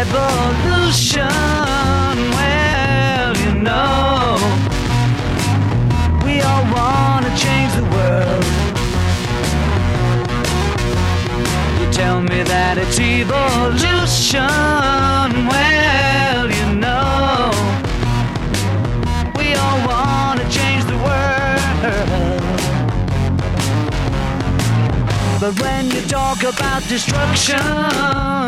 institution. Well, you know, we all want to change the world. You tell me that it's evolution. Well, you know, we all want to change the world. But when you talk about destruction,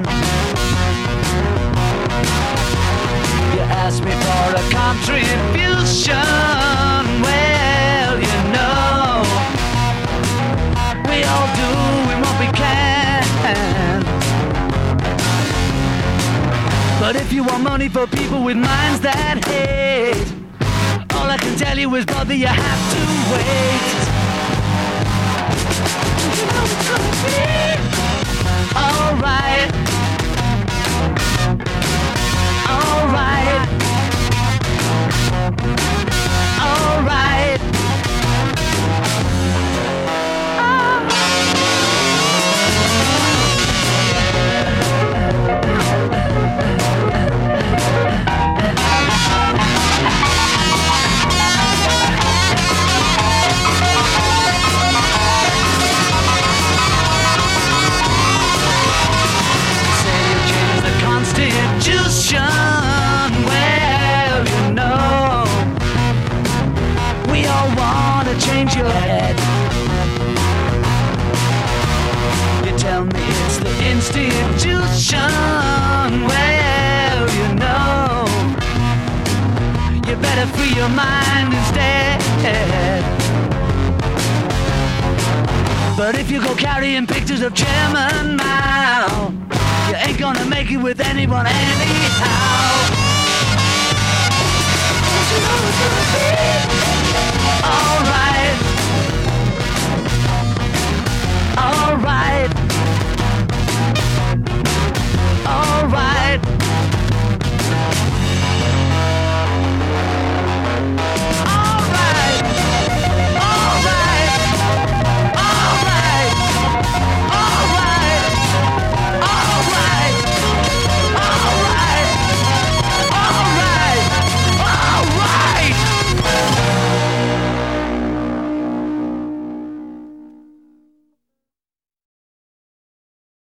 Plan. You ask me for a contribution. Well, you know, we all doing what we can. But if you want money for people with minds that hate, all I can tell you is, brother, you have to wait. Institution. Well, you know, you better free your mind instead. But if you go carrying pictures of Chairman Mao, you ain't gonna make it with anyone anyhow.